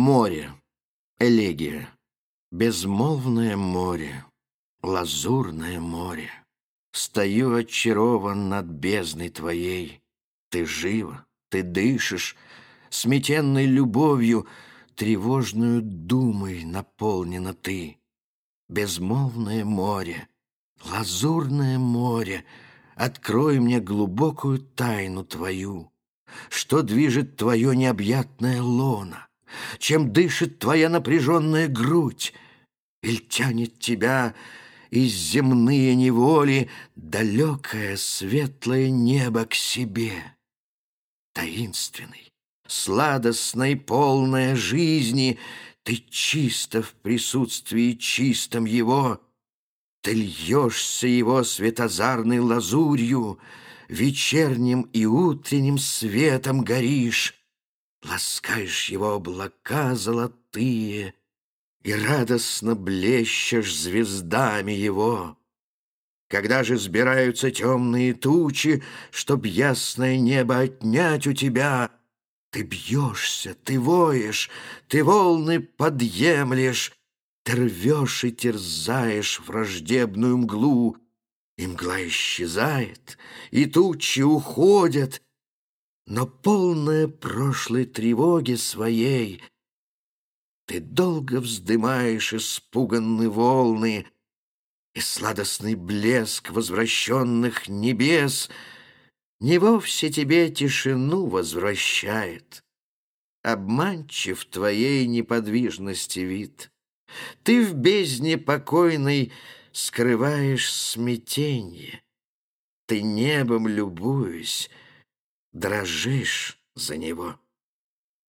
Море, элегия, безмолвное море, лазурное море. Стою очарован над бездной твоей. Ты жива, ты дышишь, сметенной любовью, тревожную думой наполнена ты. Безмолвное море, лазурное море, открой мне глубокую тайну твою. Что движет твое необъятное лоно? Чем дышит твоя напряженная грудь, Иль тянет тебя из земные неволи Далекое светлое небо к себе. Таинственный, сладостной, полная жизни, Ты чисто в присутствии чистом его, Ты льешься его светозарной лазурью, Вечерним и утренним светом горишь, Ласкаешь его облака золотые И радостно блещешь звездами его. Когда же сбираются темные тучи, Чтоб ясное небо отнять у тебя, Ты бьешься, ты воешь, ты волны подъемлешь, Ты рвешь и терзаешь враждебную мглу, И мгла исчезает, и тучи уходят, но полная прошлой тревоги своей. Ты долго вздымаешь испуганные волны, И сладостный блеск возвращенных небес Не вовсе тебе тишину возвращает. Обманчив твоей неподвижности вид. Ты в бездне покойной скрываешь смятенье. Ты небом любуясь, дрожишь за него.